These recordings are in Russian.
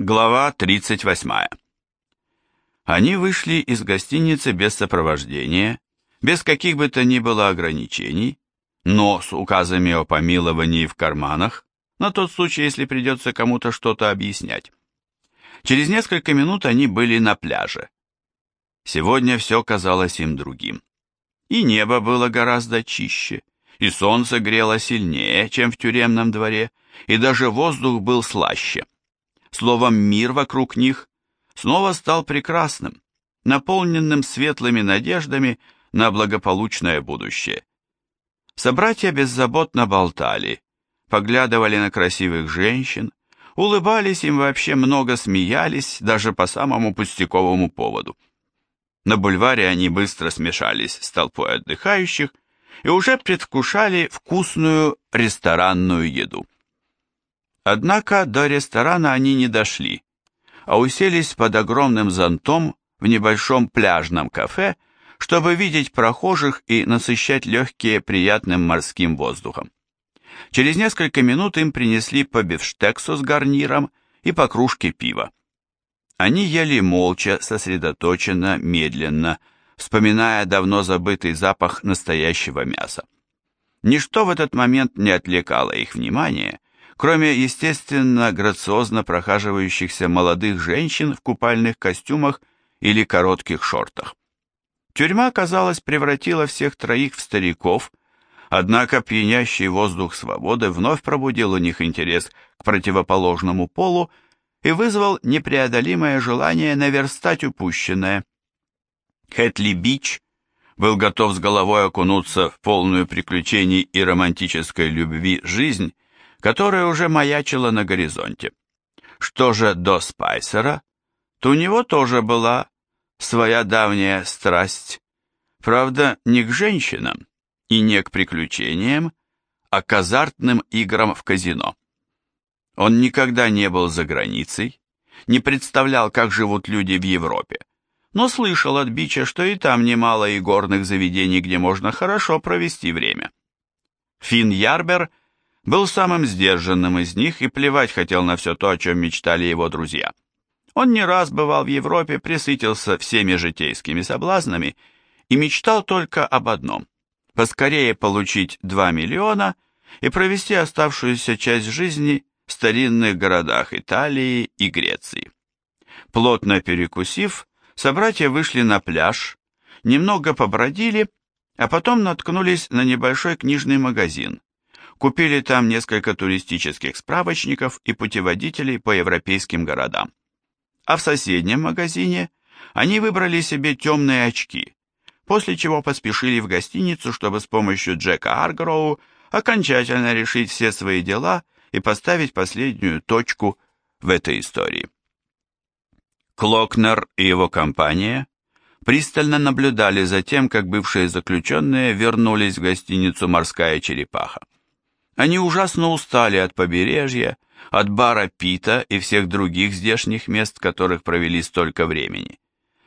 Глава 38. Они вышли из гостиницы без сопровождения, без каких бы то ни было ограничений, но с указами о помиловании в карманах, на тот случай, если придется кому-то что-то объяснять. Через несколько минут они были на пляже. Сегодня все казалось им другим. И небо было гораздо чище, и солнце грело сильнее, чем в тюремном дворе, и даже воздух был слаще. Словом, мир вокруг них снова стал прекрасным, наполненным светлыми надеждами на благополучное будущее. Собратья беззаботно болтали, поглядывали на красивых женщин, улыбались им вообще много смеялись, даже по самому пустяковому поводу. На бульваре они быстро смешались с толпой отдыхающих и уже предвкушали вкусную ресторанную еду. Однако до ресторана они не дошли, а уселись под огромным зонтом в небольшом пляжном кафе, чтобы видеть прохожих и насыщать легкие приятным морским воздухом. Через несколько минут им принесли по бифштексу с гарниром и по кружке пива. Они ели молча, сосредоточенно, медленно, вспоминая давно забытый запах настоящего мяса. Ничто в этот момент не отвлекало их внимание, кроме, естественно, грациозно прохаживающихся молодых женщин в купальных костюмах или коротких шортах. Тюрьма, казалось, превратила всех троих в стариков, однако пьянящий воздух свободы вновь пробудил у них интерес к противоположному полу и вызвал непреодолимое желание наверстать упущенное. Хэтли Бич был готов с головой окунуться в полную приключений и романтической любви жизнь, которая уже маячила на горизонте. Что же до Спайсера, то у него тоже была своя давняя страсть, правда, не к женщинам и не к приключениям, а к азартным играм в казино. Он никогда не был за границей, не представлял, как живут люди в Европе, но слышал от Бича, что и там немало игорных заведений, где можно хорошо провести время. Финн Ярбер – был самым сдержанным из них и плевать хотел на все то, о чем мечтали его друзья. Он не раз бывал в Европе, присытился всеми житейскими соблазнами и мечтал только об одном – поскорее получить 2 миллиона и провести оставшуюся часть жизни в старинных городах Италии и Греции. Плотно перекусив, собратья вышли на пляж, немного побродили, а потом наткнулись на небольшой книжный магазин, Купили там несколько туристических справочников и путеводителей по европейским городам. А в соседнем магазине они выбрали себе темные очки, после чего поспешили в гостиницу, чтобы с помощью Джека Аргроу окончательно решить все свои дела и поставить последнюю точку в этой истории. Клокнер и его компания пристально наблюдали за тем, как бывшие заключенные вернулись в гостиницу «Морская черепаха». Они ужасно устали от побережья, от бара Пита и всех других здешних мест, которых провели столько времени.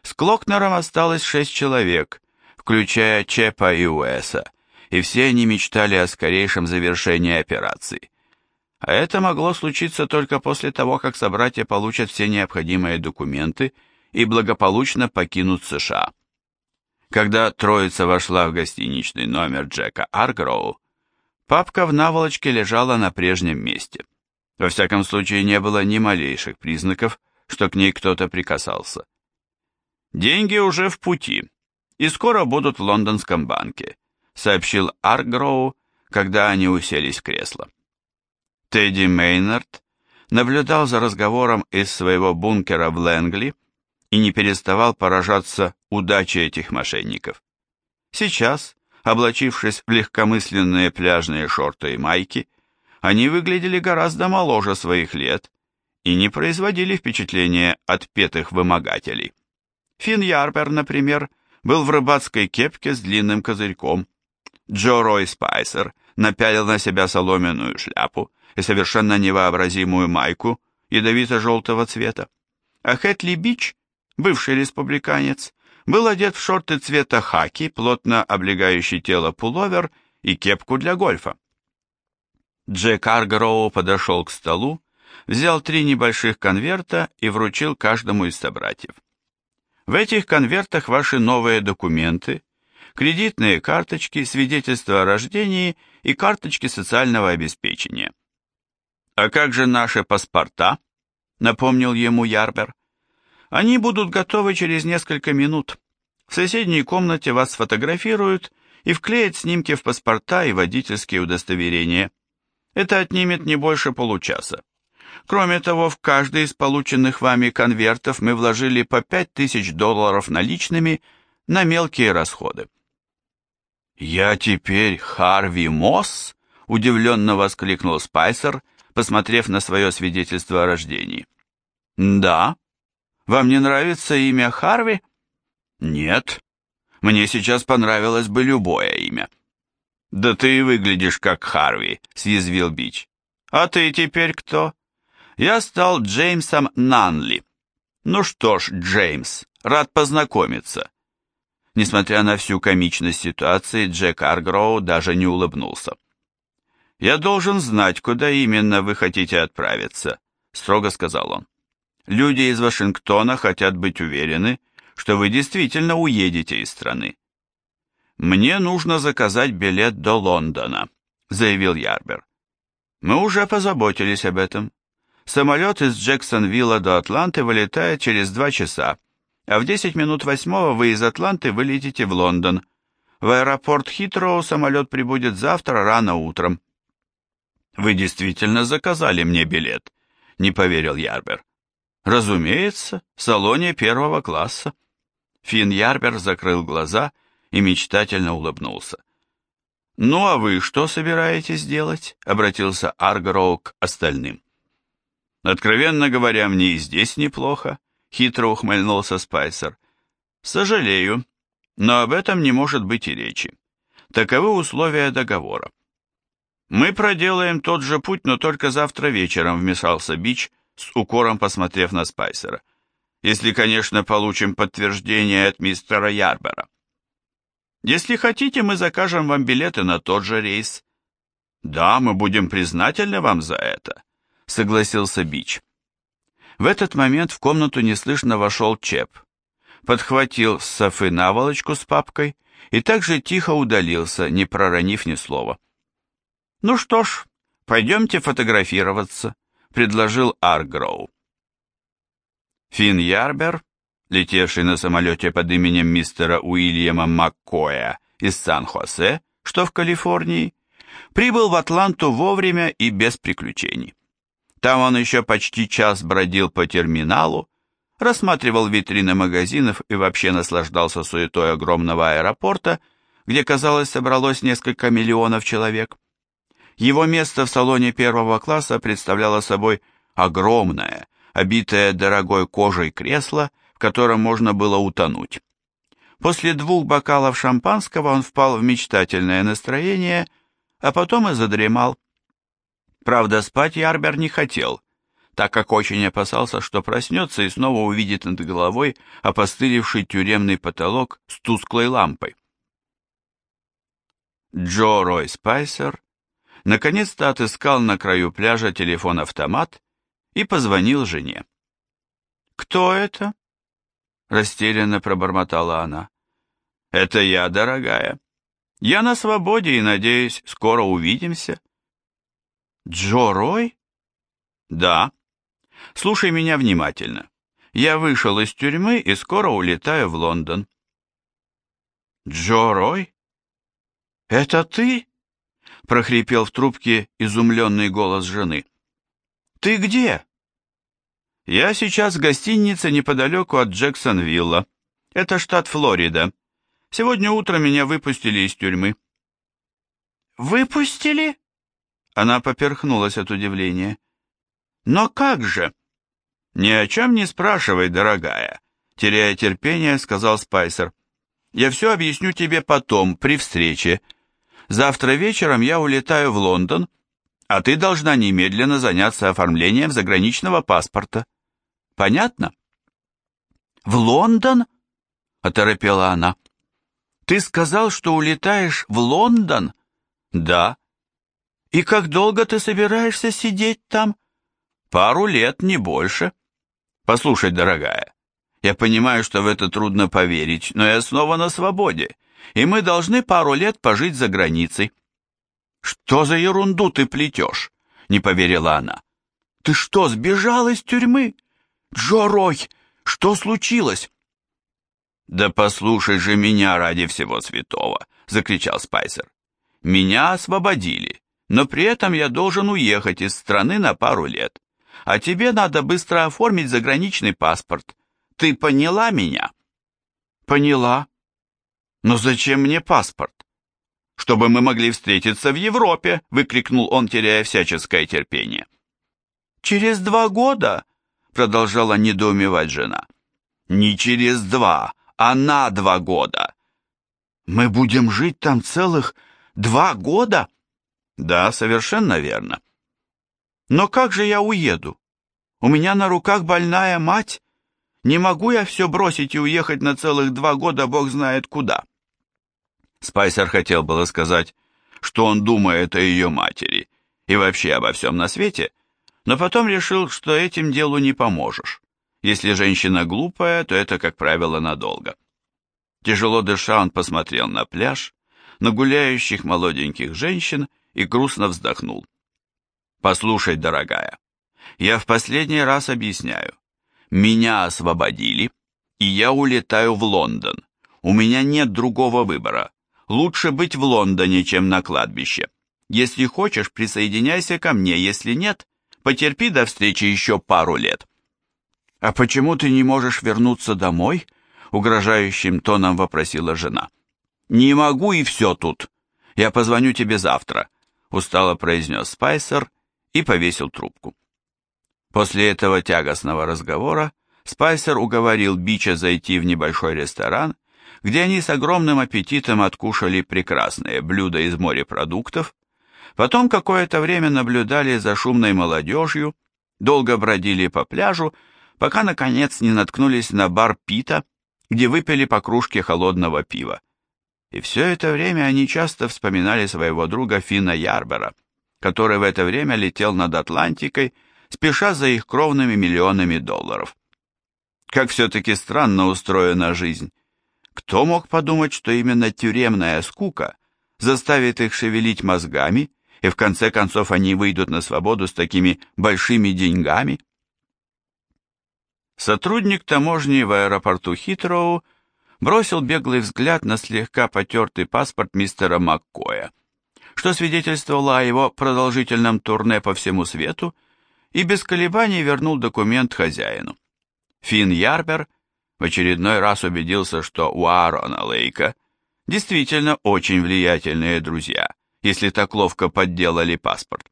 С Клокнером осталось шесть человек, включая Чепа и Уэса, и все они мечтали о скорейшем завершении операции. А это могло случиться только после того, как собратья получат все необходимые документы и благополучно покинут США. Когда троица вошла в гостиничный номер Джека Аргроу, Папка в наволочке лежала на прежнем месте. Во всяком случае, не было ни малейших признаков, что к ней кто-то прикасался. «Деньги уже в пути, и скоро будут в лондонском банке», сообщил Аргроу, когда они уселись в кресло. Тедди Мейнард наблюдал за разговором из своего бункера в Лэнгли и не переставал поражаться удаче этих мошенников. Сейчас, облачившись в легкомысленные пляжные шорты и майки, они выглядели гораздо моложе своих лет и не производили впечатления отпетых вымогателей. Финн Ярбер, например, был в рыбацкой кепке с длинным козырьком. Джо Рой Спайсер напялил на себя соломенную шляпу и совершенно невообразимую майку ядовито-желтого цвета. А Хэтли Бич, бывший республиканец, был одет в шорты цвета хаки, плотно облегающий тело пуловер и кепку для гольфа. Джек Аргроу подошел к столу взял три небольших конверта и вручил каждому из собратьев. В этих конвертах ваши новые документы, кредитные карточки, свидетельства о рождении и карточки социального обеспечения. «А как же наши паспорта?» — напомнил ему Ярбер. «Они будут готовы через несколько минут. В соседней комнате вас сфотографируют и вклеят снимки в паспорта и водительские удостоверения. Это отнимет не больше получаса. Кроме того, в каждый из полученных вами конвертов мы вложили по 5000 долларов наличными на мелкие расходы. «Я теперь Харви Мосс?» – удивленно воскликнул Спайсер – посмотрев на свое свидетельство о рождении. «Да? Вам не нравится имя Харви?» «Нет. Мне сейчас понравилось бы любое имя». «Да ты выглядишь как Харви», — съязвил Бич. «А ты теперь кто?» «Я стал Джеймсом Нанли». «Ну что ж, Джеймс, рад познакомиться». Несмотря на всю комичность ситуации, Джек Аргроу даже не улыбнулся. «Я должен знать, куда именно вы хотите отправиться», — строго сказал он. «Люди из Вашингтона хотят быть уверены, что вы действительно уедете из страны». «Мне нужно заказать билет до Лондона», — заявил Ярбер. «Мы уже позаботились об этом. Самолет из Джексонвилла до Атланты вылетает через два часа, а в 10 минут восьмого вы из Атланты вылетите в Лондон. В аэропорт Хитроу самолет прибудет завтра рано утром. «Вы действительно заказали мне билет?» — не поверил Ярбер. «Разумеется, в салоне первого класса». Финн Ярбер закрыл глаза и мечтательно улыбнулся. «Ну а вы что собираетесь делать?» — обратился Аргроу к остальным. «Откровенно говоря, мне и здесь неплохо», — хитро ухмыльнулся Спайсер. «Сожалею, но об этом не может быть и речи. Таковы условия договора. «Мы проделаем тот же путь, но только завтра вечером», — вмешался Бич, с укором посмотрев на Спайсера. «Если, конечно, получим подтверждение от мистера Ярбера». «Если хотите, мы закажем вам билеты на тот же рейс». «Да, мы будем признательны вам за это», — согласился Бич. В этот момент в комнату неслышно вошел Чеп, подхватил с Софы наволочку с папкой и также тихо удалился, не проронив ни слова. «Ну что ж, пойдемте фотографироваться», — предложил Аргроу. Финн Ярбер, летевший на самолете под именем мистера Уильяма Маккоя из Сан-Хосе, что в Калифорнии, прибыл в Атланту вовремя и без приключений. Там он еще почти час бродил по терминалу, рассматривал витрины магазинов и вообще наслаждался суетой огромного аэропорта, где, казалось, собралось несколько миллионов человек. Его место в салоне первого класса представляло собой огромное, обитое дорогой кожей кресло, в котором можно было утонуть. После двух бокалов шампанского он впал в мечтательное настроение, а потом и задремал. Правда, спать Ярбер не хотел, так как очень опасался, что проснется и снова увидит над головой опостылевший тюремный потолок с тусклой лампой. Джо Рой Спайсер наконец-то отыскал на краю пляжа телефон-автомат и позвонил жене. «Кто это?» — растерянно пробормотала она. «Это я, дорогая. Я на свободе и, надеюсь, скоро увидимся». «Джо Рой?» «Да. Слушай меня внимательно. Я вышел из тюрьмы и скоро улетаю в Лондон». «Джо Рой? Это ты?» Прохрипел в трубке изумленный голос жены. «Ты где?» «Я сейчас в гостинице неподалеку от Джексонвилла. Это штат Флорида. Сегодня утром меня выпустили из тюрьмы». «Выпустили?» Она поперхнулась от удивления. «Но как же?» «Ни о чем не спрашивай, дорогая», — теряя терпение, сказал Спайсер. «Я все объясню тебе потом, при встрече. Завтра вечером я улетаю в Лондон, а ты должна немедленно заняться оформлением заграничного паспорта. Понятно? В Лондон? оторопела она. Ты сказал, что улетаешь в Лондон? Да. И как долго ты собираешься сидеть там? Пару лет, не больше. Послушай, дорогая, я понимаю, что в это трудно поверить, но я снова на свободе, и мы должны пару лет пожить за границей. Что за ерунду ты плетешь? Не поверила она. Ты что, сбежал из тюрьмы? Джо Рой, что случилось? Да послушай же меня ради всего святого, закричал Спайсер. Меня освободили, но при этом я должен уехать из страны на пару лет. А тебе надо быстро оформить заграничный паспорт. Ты поняла меня? Поняла. Но зачем мне паспорт? Чтобы мы могли встретиться в Европе, выкрикнул он, теряя всяческое терпение. Через два года, продолжала недоумевать жена. Не через два, а на два года. Мы будем жить там целых два года? Да, совершенно верно. Но как же я уеду? У меня на руках больная мать. Не могу я все бросить и уехать на целых два года, бог знает куда. Спайсер хотел было сказать, что он думает о ее матери и вообще обо всем на свете, но потом решил, что этим делу не поможешь. Если женщина глупая, то это, как правило, надолго. Тяжело дыша, он посмотрел на пляж, на гуляющих молоденьких женщин и грустно вздохнул. «Послушай, дорогая, я в последний раз объясняю. Меня освободили, и я улетаю в Лондон. У меня нет другого выбора. Лучше быть в Лондоне, чем на кладбище. Если хочешь, присоединяйся ко мне, если нет, потерпи до встречи еще пару лет». «А почему ты не можешь вернуться домой?» угрожающим тоном вопросила жена. «Не могу и все тут. Я позвоню тебе завтра», устало произнес Спайсер и повесил трубку. После этого тягостного разговора Спайсер уговорил Бича зайти в небольшой ресторан, где они с огромным аппетитом откушали прекрасные блюда из морепродуктов, потом какое-то время наблюдали за шумной молодежью, долго бродили по пляжу, пока, наконец, не наткнулись на бар Пита, где выпили по кружке холодного пива. И все это время они часто вспоминали своего друга Фина Ярбера, который в это время летел над Атлантикой, спеша за их кровными миллионами долларов. Как все-таки странно устроена жизнь. Кто мог подумать, что именно тюремная скука заставит их шевелить мозгами, и в конце концов они выйдут на свободу с такими большими деньгами? Сотрудник таможни в аэропорту Хитроу бросил беглый взгляд на слегка потертый паспорт мистера Маккоя, что свидетельствовало о его продолжительном турне по всему свету, и без колебаний вернул документ хозяину. Финн Ярбер в очередной раз убедился, что у Аарона Лейка действительно очень влиятельные друзья, если так ловко подделали паспорт.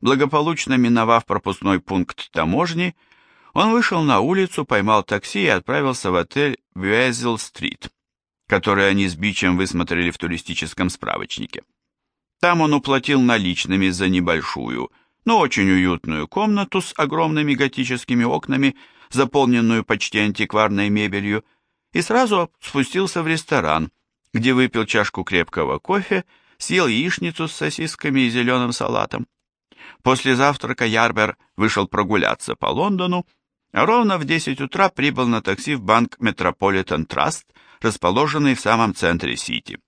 Благополучно миновав пропускной пункт таможни, он вышел на улицу, поймал такси и отправился в отель Бюэзел-стрит, который они с Бичем высмотрели в туристическом справочнике. Там он уплатил наличными за небольшую, но очень уютную комнату с огромными готическими окнами, заполненную почти антикварной мебелью, и сразу спустился в ресторан, где выпил чашку крепкого кофе, съел яичницу с сосисками и зеленым салатом. После завтрака Ярбер вышел прогуляться по Лондону а ровно в 10 утра прибыл на такси в банк Metropolitan Trust, расположенный в самом центре Сити.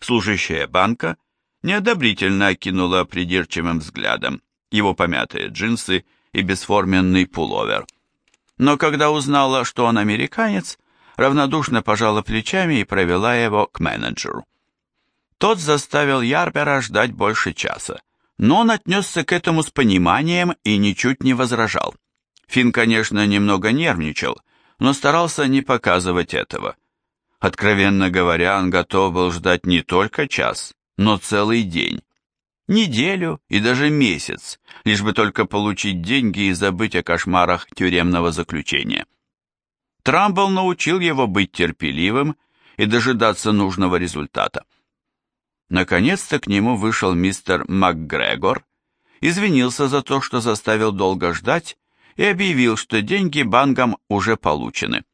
Служащая банка неодобрительно окинула придирчивым взглядом его помятые джинсы и бесформенный пуловер. Но когда узнала, что он американец, равнодушно пожала плечами и провела его к менеджеру. Тот заставил Ярбера ждать больше часа, но он отнесся к этому с пониманием и ничуть не возражал. Финн, конечно, немного нервничал, но старался не показывать этого. Откровенно говоря, он готов был ждать не только час, но целый день. Неделю и даже месяц, лишь бы только получить деньги и забыть о кошмарах тюремного заключения. Трамбл научил его быть терпеливым и дожидаться нужного результата. Наконец-то к нему вышел мистер МакГрегор, извинился за то, что заставил долго ждать, и объявил, что деньги банкам уже получены.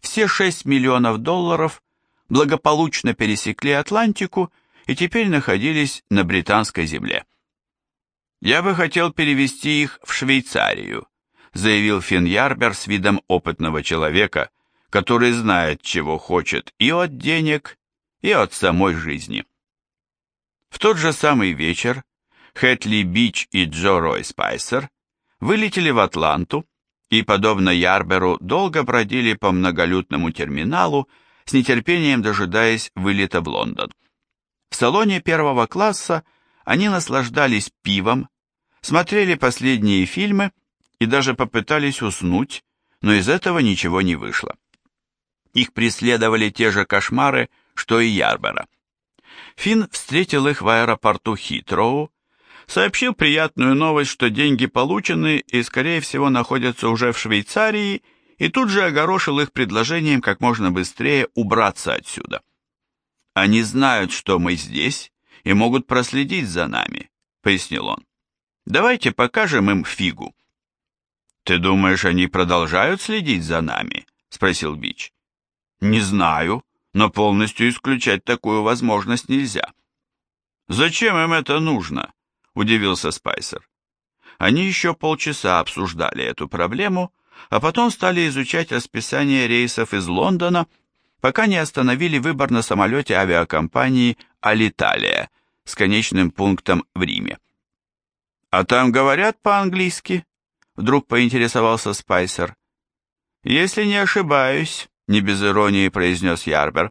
Все 6 миллионов долларов благополучно пересекли Атлантику и теперь находились на британской земле. «Я бы хотел перевести их в Швейцарию», заявил Финн Ярбер с видом опытного человека, который знает, чего хочет и от денег, и от самой жизни. В тот же самый вечер Хэтли Бич и Джо Рой Спайсер вылетели в Атланту и, подобно Ярберу, долго бродили по многолюдному терминалу, с нетерпением дожидаясь вылета в Лондон. В салоне первого класса они наслаждались пивом, смотрели последние фильмы и даже попытались уснуть, но из этого ничего не вышло. Их преследовали те же кошмары, что и Ярбера. Финн встретил их в аэропорту Хитроу, сообщил приятную новость, что деньги получены и, скорее всего, находятся уже в Швейцарии, и тут же огорошил их предложением как можно быстрее убраться отсюда. «Они знают, что мы здесь, и могут проследить за нами», — пояснил он. «Давайте покажем им фигу». «Ты думаешь, они продолжают следить за нами?» — спросил Бич. «Не знаю», но полностью исключать такую возможность нельзя. «Зачем им это нужно?» – удивился Спайсер. Они еще полчаса обсуждали эту проблему, а потом стали изучать расписание рейсов из Лондона, пока не остановили выбор на самолете авиакомпании «Алиталия» с конечным пунктом в Риме. «А там говорят по-английски?» – вдруг поинтересовался Спайсер. «Если не ошибаюсь, не без иронии произнес Ярбер,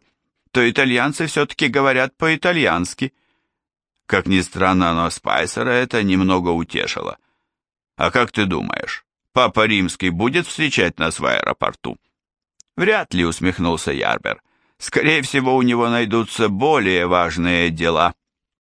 то итальянцы все-таки говорят по-итальянски. Как ни странно, но Спайсера это немного утешило. А как ты думаешь, папа римский будет встречать нас в аэропорту? Вряд ли, усмехнулся Ярбер. Скорее всего, у него найдутся более важные дела.